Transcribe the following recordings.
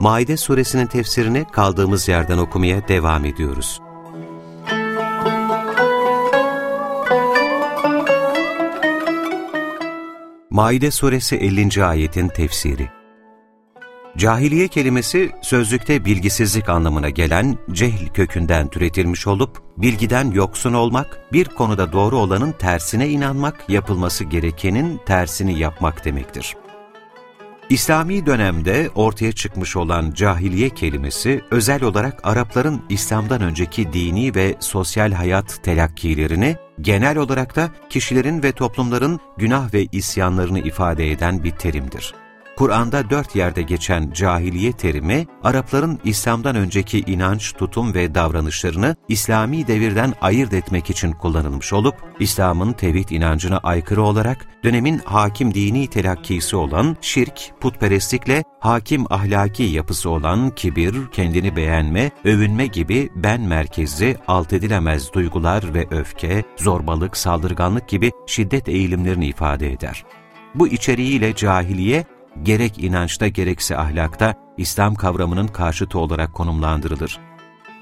Maide suresinin tefsirini kaldığımız yerden okumaya devam ediyoruz. Maide suresi 50. ayetin tefsiri Cahiliye kelimesi sözlükte bilgisizlik anlamına gelen cehl kökünden türetilmiş olup, bilgiden yoksun olmak, bir konuda doğru olanın tersine inanmak, yapılması gerekenin tersini yapmak demektir. İslami dönemde ortaya çıkmış olan cahiliye kelimesi, özel olarak Arapların İslam'dan önceki dini ve sosyal hayat telakkilerini, genel olarak da kişilerin ve toplumların günah ve isyanlarını ifade eden bir terimdir. Kur'an'da dört yerde geçen cahiliye terimi, Arapların İslam'dan önceki inanç, tutum ve davranışlarını İslami devirden ayırt etmek için kullanılmış olup, İslam'ın tevhid inancına aykırı olarak dönemin hakim dini telakkisi olan şirk, putperestlikle hakim ahlaki yapısı olan kibir, kendini beğenme, övünme gibi ben merkezli, alt edilemez duygular ve öfke, zorbalık, saldırganlık gibi şiddet eğilimlerini ifade eder. Bu içeriğiyle cahiliye, gerek inançta gerekse ahlakta İslam kavramının karşıtı olarak konumlandırılır.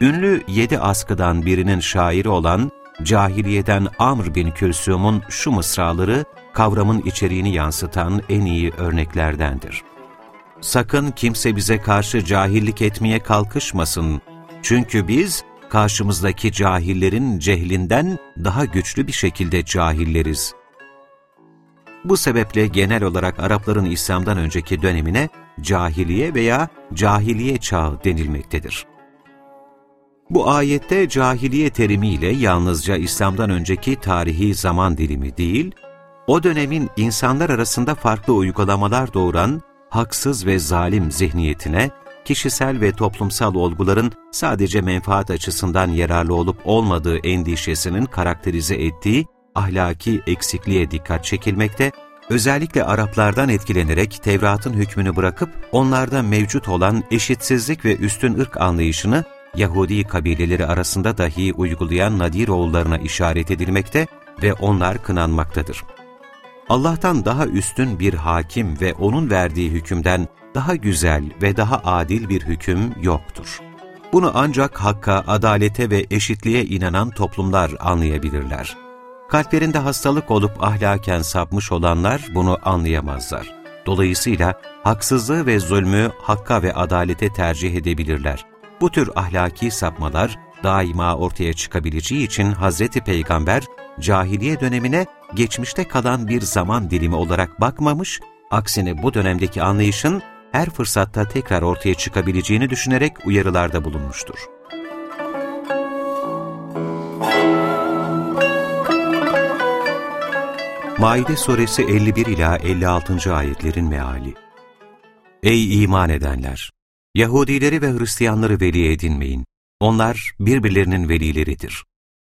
Ünlü yedi askıdan birinin şairi olan cahiliyeden Amr bin Külsüm'ün şu mısraları kavramın içeriğini yansıtan en iyi örneklerdendir. Sakın kimse bize karşı cahillik etmeye kalkışmasın. Çünkü biz karşımızdaki cahillerin cehlinden daha güçlü bir şekilde cahilleriz. Bu sebeple genel olarak Arapların İslam'dan önceki dönemine cahiliye veya cahiliye çağı denilmektedir. Bu ayette cahiliye terimiyle yalnızca İslam'dan önceki tarihi zaman dilimi değil, o dönemin insanlar arasında farklı uygulamalar doğuran haksız ve zalim zihniyetine, kişisel ve toplumsal olguların sadece menfaat açısından yararlı olup olmadığı endişesinin karakterize ettiği ahlaki eksikliğe dikkat çekilmekte, özellikle Araplardan etkilenerek Tevrat'ın hükmünü bırakıp onlarda mevcut olan eşitsizlik ve üstün ırk anlayışını Yahudi kabileleri arasında dahi uygulayan Nadir oğullarına işaret edilmekte ve onlar kınanmaktadır. Allah'tan daha üstün bir hakim ve onun verdiği hükümden daha güzel ve daha adil bir hüküm yoktur. Bunu ancak hakka, adalete ve eşitliğe inanan toplumlar anlayabilirler. Kalplerinde hastalık olup ahlaken sapmış olanlar bunu anlayamazlar. Dolayısıyla haksızlığı ve zulmü hakka ve adalete tercih edebilirler. Bu tür ahlaki sapmalar daima ortaya çıkabileceği için Hz. Peygamber, cahiliye dönemine geçmişte kalan bir zaman dilimi olarak bakmamış, aksine bu dönemdeki anlayışın her fırsatta tekrar ortaya çıkabileceğini düşünerek uyarılarda bulunmuştur. Maide suresi 51 ila 56. ayetlerin meali. Ey iman edenler! Yahudileri ve Hristiyanları veli edinmeyin. Onlar birbirlerinin velileridir.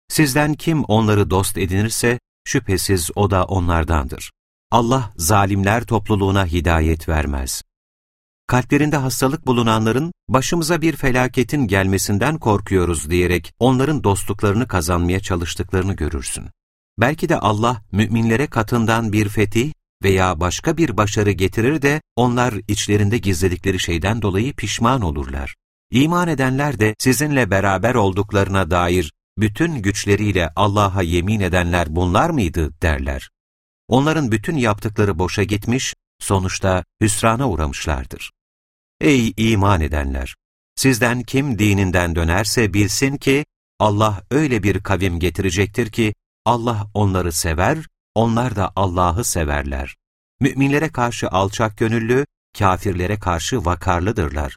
Sizden kim onları dost edinirse şüphesiz o da onlardandır. Allah zalimler topluluğuna hidayet vermez. Kalplerinde hastalık bulunanların başımıza bir felaketin gelmesinden korkuyoruz diyerek onların dostluklarını kazanmaya çalıştıklarını görürsün. Belki de Allah müminlere katından bir fetih veya başka bir başarı getirir de onlar içlerinde gizledikleri şeyden dolayı pişman olurlar. İman edenler de sizinle beraber olduklarına dair bütün güçleriyle Allah'a yemin edenler bunlar mıydı derler. Onların bütün yaptıkları boşa gitmiş, sonuçta hüsrana uğramışlardır. Ey iman edenler! Sizden kim dininden dönerse bilsin ki Allah öyle bir kavim getirecektir ki Allah onları sever, onlar da Allah'ı severler. Müminlere karşı alçak gönüllü, kafirlere karşı vakarlıdırlar.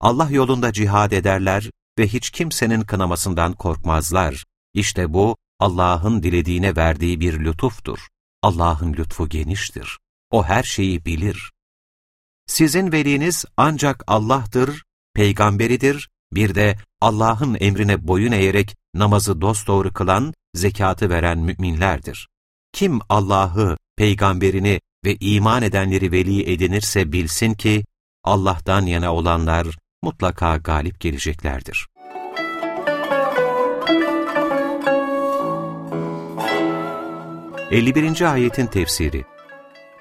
Allah yolunda cihad ederler ve hiç kimsenin kınamasından korkmazlar. İşte bu, Allah'ın dilediğine verdiği bir lütuftur. Allah'ın lütfu geniştir. O her şeyi bilir. Sizin veliniz ancak Allah'tır peygamberidir, bir de Allah'ın emrine boyun eğerek namazı dosdoğru kılan, zekatı veren müminlerdir. Kim Allah'ı, peygamberini ve iman edenleri veli edinirse bilsin ki, Allah'tan yana olanlar mutlaka galip geleceklerdir. 51. ayetin tefsiri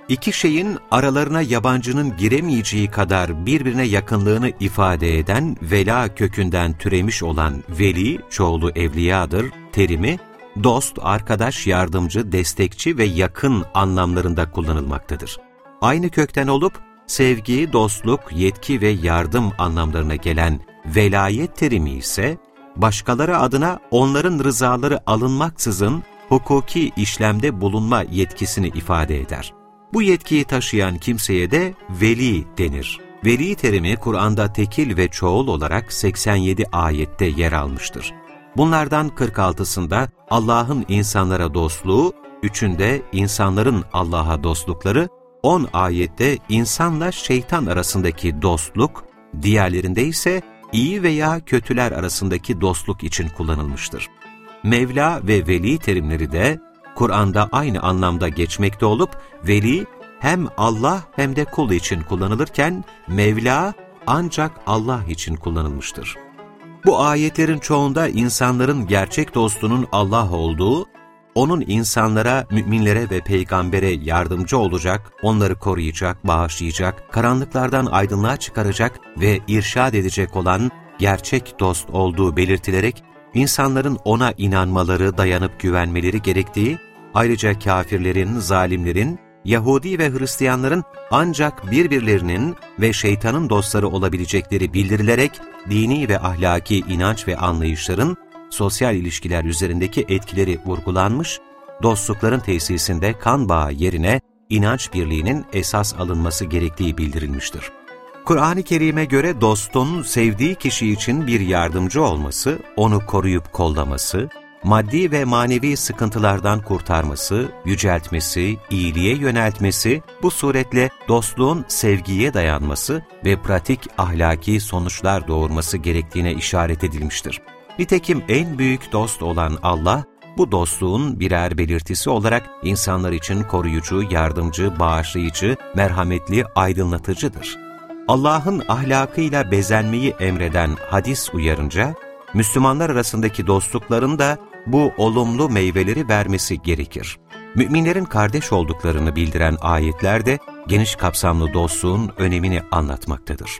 İki şeyin aralarına yabancının giremeyeceği kadar birbirine yakınlığını ifade eden vela kökünden türemiş olan veli, çoğulu evliyadır, terimi, dost, arkadaş, yardımcı, destekçi ve yakın anlamlarında kullanılmaktadır. Aynı kökten olup, sevgi, dostluk, yetki ve yardım anlamlarına gelen velayet terimi ise, başkaları adına onların rızaları alınmaksızın hukuki işlemde bulunma yetkisini ifade eder. Bu yetkiyi taşıyan kimseye de veli denir. Veli terimi Kur'an'da tekil ve çoğul olarak 87 ayette yer almıştır. Bunlardan 46'sında Allah'ın insanlara dostluğu, üçünde insanların Allah'a dostlukları, 10 ayette insanla şeytan arasındaki dostluk, diğerlerinde ise iyi veya kötüler arasındaki dostluk için kullanılmıştır. Mevla ve veli terimleri de Kur'an'da aynı anlamda geçmekte olup veli hem Allah hem de kul için kullanılırken Mevla ancak Allah için kullanılmıştır. Bu ayetlerin çoğunda insanların gerçek dostunun Allah olduğu, onun insanlara, müminlere ve peygambere yardımcı olacak, onları koruyacak, bağışlayacak, karanlıklardan aydınlığa çıkaracak ve irşad edecek olan gerçek dost olduğu belirtilerek insanların ona inanmaları, dayanıp güvenmeleri gerektiği, ayrıca kafirlerin, zalimlerin, Yahudi ve Hristiyanların ancak birbirlerinin ve şeytanın dostları olabilecekleri bildirilerek dini ve ahlaki inanç ve anlayışların sosyal ilişkiler üzerindeki etkileri vurgulanmış, dostlukların tesisinde kan bağı yerine inanç birliğinin esas alınması gerektiği bildirilmiştir. Kur'an-ı Kerim'e göre dostun sevdiği kişi için bir yardımcı olması, onu koruyup kollaması, maddi ve manevi sıkıntılardan kurtarması, yüceltmesi, iyiliğe yöneltmesi, bu suretle dostluğun sevgiye dayanması ve pratik ahlaki sonuçlar doğurması gerektiğine işaret edilmiştir. Nitekim en büyük dost olan Allah, bu dostluğun birer belirtisi olarak insanlar için koruyucu, yardımcı, bağışlayıcı, merhametli, aydınlatıcıdır. Allah'ın ahlakıyla bezenmeyi emreden hadis uyarınca, Müslümanlar arasındaki dostlukların da bu olumlu meyveleri vermesi gerekir. Müminlerin kardeş olduklarını bildiren ayetler de geniş kapsamlı dostluğun önemini anlatmaktadır.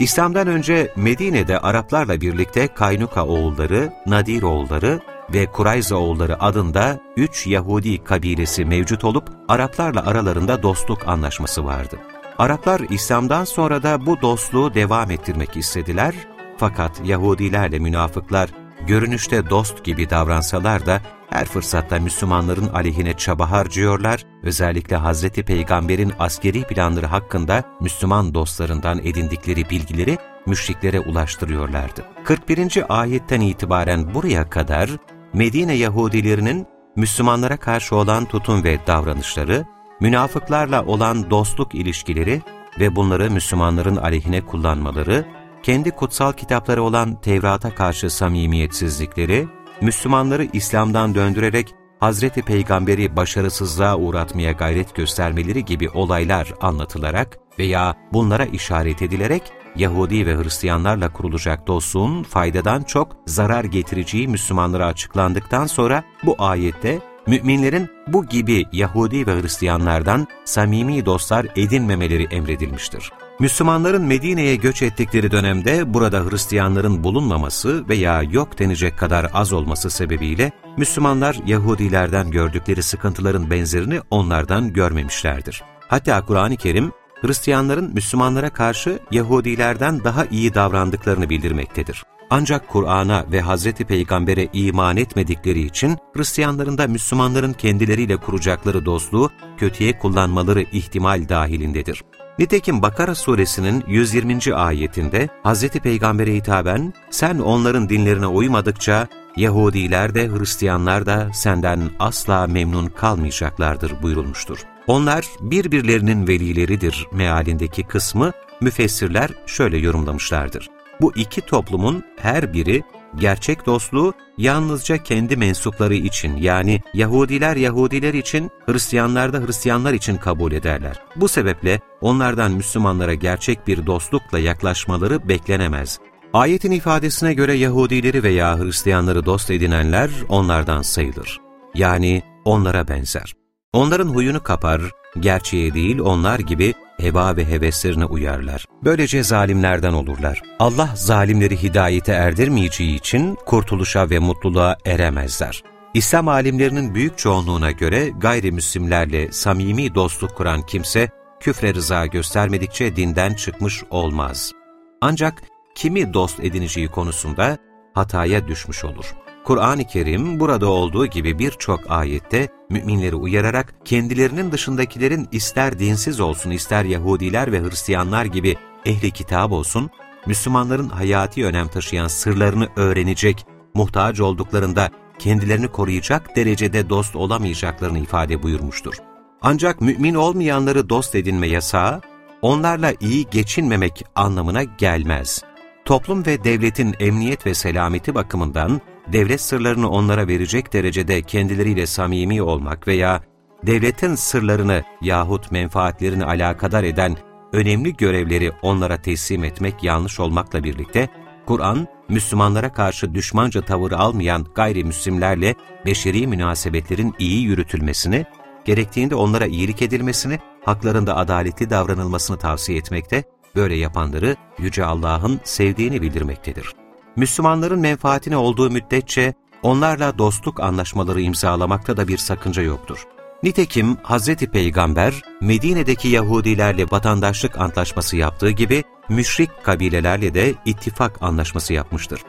İslam'dan önce Medine'de Araplarla birlikte Kaynuka oğulları, Nadir oğulları ve Kurayza oğulları adında üç Yahudi kabilesi mevcut olup Araplarla aralarında dostluk anlaşması vardı. Araplar İslam'dan sonra da bu dostluğu devam ettirmek istediler fakat Yahudilerle münafıklar görünüşte dost gibi davransalar da her fırsatta Müslümanların aleyhine çaba harcıyorlar, özellikle Hazreti Peygamber'in askeri planları hakkında Müslüman dostlarından edindikleri bilgileri müşriklere ulaştırıyorlardı. 41. ayetten itibaren buraya kadar Medine Yahudilerinin Müslümanlara karşı olan tutum ve davranışları, münafıklarla olan dostluk ilişkileri ve bunları Müslümanların aleyhine kullanmaları, kendi kutsal kitapları olan Tevrat'a karşı samimiyetsizlikleri, Müslümanları İslam'dan döndürerek Hazreti Peygamber'i başarısızlığa uğratmaya gayret göstermeleri gibi olaylar anlatılarak veya bunlara işaret edilerek Yahudi ve Hristiyanlarla kurulacak dostluğun faydadan çok zarar getireceği Müslümanlara açıklandıktan sonra bu ayette müminlerin bu gibi Yahudi ve Hristiyanlardan samimi dostlar edinmemeleri emredilmiştir. Müslümanların Medine'ye göç ettikleri dönemde burada Hristiyanların bulunmaması veya yok denecek kadar az olması sebebiyle Müslümanlar Yahudilerden gördükleri sıkıntıların benzerini onlardan görmemişlerdir. Hatta Kur'an-ı Kerim, Hristiyanların Müslümanlara karşı Yahudilerden daha iyi davrandıklarını bildirmektedir. Ancak Kur'an'a ve Hazreti Peygamber'e iman etmedikleri için Hristiyanların da Müslümanların kendileriyle kuracakları dostluğu kötüye kullanmaları ihtimal dahilindedir. Nitekim Bakara suresinin 120. ayetinde Hz. Peygamber'e hitaben, sen onların dinlerine uymadıkça Yahudiler de Hristiyanlar da senden asla memnun kalmayacaklardır buyurulmuştur. Onlar birbirlerinin velileridir mealindeki kısmı müfessirler şöyle yorumlamışlardır. Bu iki toplumun her biri gerçek dostluğu yalnızca kendi mensupları için yani Yahudiler Yahudiler için, Hristiyanlar da Hristiyanlar için kabul ederler. Bu sebeple onlardan Müslümanlara gerçek bir dostlukla yaklaşmaları beklenemez. Ayetin ifadesine göre Yahudileri veya Hristiyanları dost edinenler onlardan sayılır. Yani onlara benzer. Onların huyunu kapar, gerçeğe değil onlar gibi heva ve heveslerine uyarlar. Böylece zalimlerden olurlar. Allah zalimleri hidayete erdirmeyeceği için kurtuluşa ve mutluluğa eremezler. İslam alimlerinin büyük çoğunluğuna göre gayrimüslimlerle samimi dostluk kuran kimse, küfre rıza göstermedikçe dinden çıkmış olmaz. Ancak kimi dost edineceği konusunda hataya düşmüş olur. Kur'an-ı Kerim burada olduğu gibi birçok ayette müminleri uyararak kendilerinin dışındakilerin ister dinsiz olsun ister Yahudiler ve Hristiyanlar gibi ehli kitap olsun, Müslümanların hayati önem taşıyan sırlarını öğrenecek, muhtaç olduklarında kendilerini koruyacak derecede dost olamayacaklarını ifade buyurmuştur. Ancak mümin olmayanları dost edinme yasağı, onlarla iyi geçinmemek anlamına gelmez. Toplum ve devletin emniyet ve selameti bakımından devlet sırlarını onlara verecek derecede kendileriyle samimi olmak veya devletin sırlarını yahut menfaatlerini alakadar eden önemli görevleri onlara teslim etmek yanlış olmakla birlikte, Kur'an, Müslümanlara karşı düşmanca tavır almayan gayrimüslimlerle beşeri münasebetlerin iyi yürütülmesini, gerektiğinde onlara iyilik edilmesini, haklarında adaletli davranılmasını tavsiye etmekte, böyle yapanları Yüce Allah'ın sevdiğini bildirmektedir. Müslümanların menfaatine olduğu müddetçe onlarla dostluk anlaşmaları imzalamakta da bir sakınca yoktur. Nitekim Hz. Peygamber Medine'deki Yahudilerle vatandaşlık antlaşması yaptığı gibi müşrik kabilelerle de ittifak anlaşması yapmıştır.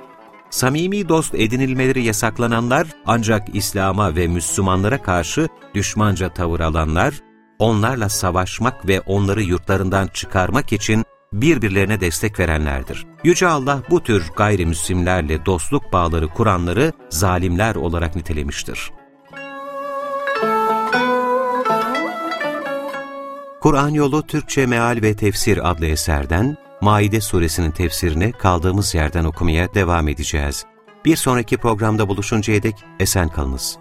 Samimi dost edinilmeleri yasaklananlar ancak İslam'a ve Müslümanlara karşı düşmanca tavır alanlar, onlarla savaşmak ve onları yurtlarından çıkarmak için birbirlerine destek verenlerdir. Yüce Allah bu tür gayrimüslimlerle dostluk bağları kuranları zalimler olarak nitelemiştir. Kur'an Yolu Türkçe Meal ve Tefsir adlı eserden Maide suresinin tefsirini kaldığımız yerden okumaya devam edeceğiz. Bir sonraki programda buluşuncaya dek esen kalınız.